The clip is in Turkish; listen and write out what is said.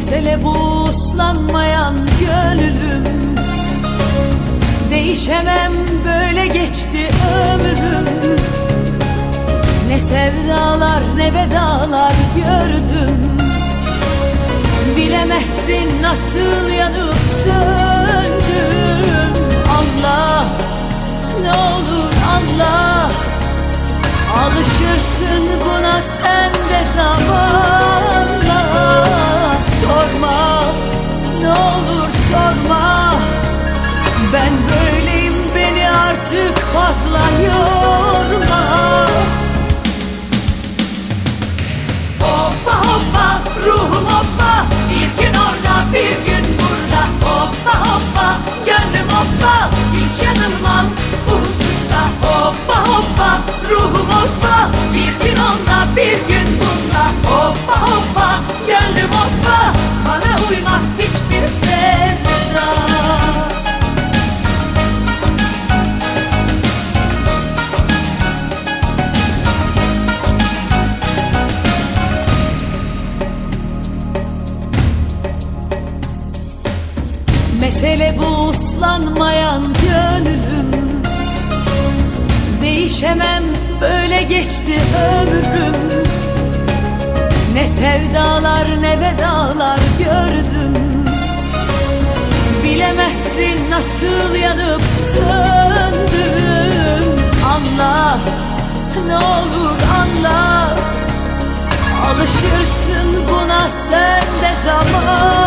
Mesele bu uslanmayan gönlüm. Değişemem böyle geçti ömrüm. Ne sevdalar ne vedalar gördüm. Bilemezsin nasıl yanıp söndüm. Allah ne olur Allah. Alışırsın buna sen. sorma. Ben böyleyim beni artık fazla yorma Mesele bu uslanmayan gönlüm. Değişemem böyle geçti ömrüm. Ne sevdalar ne vedalar gördüm. Bilemezsin nasıl yanıp söndüm. Anla ne olur anla. Alışırsın buna sen de zamanla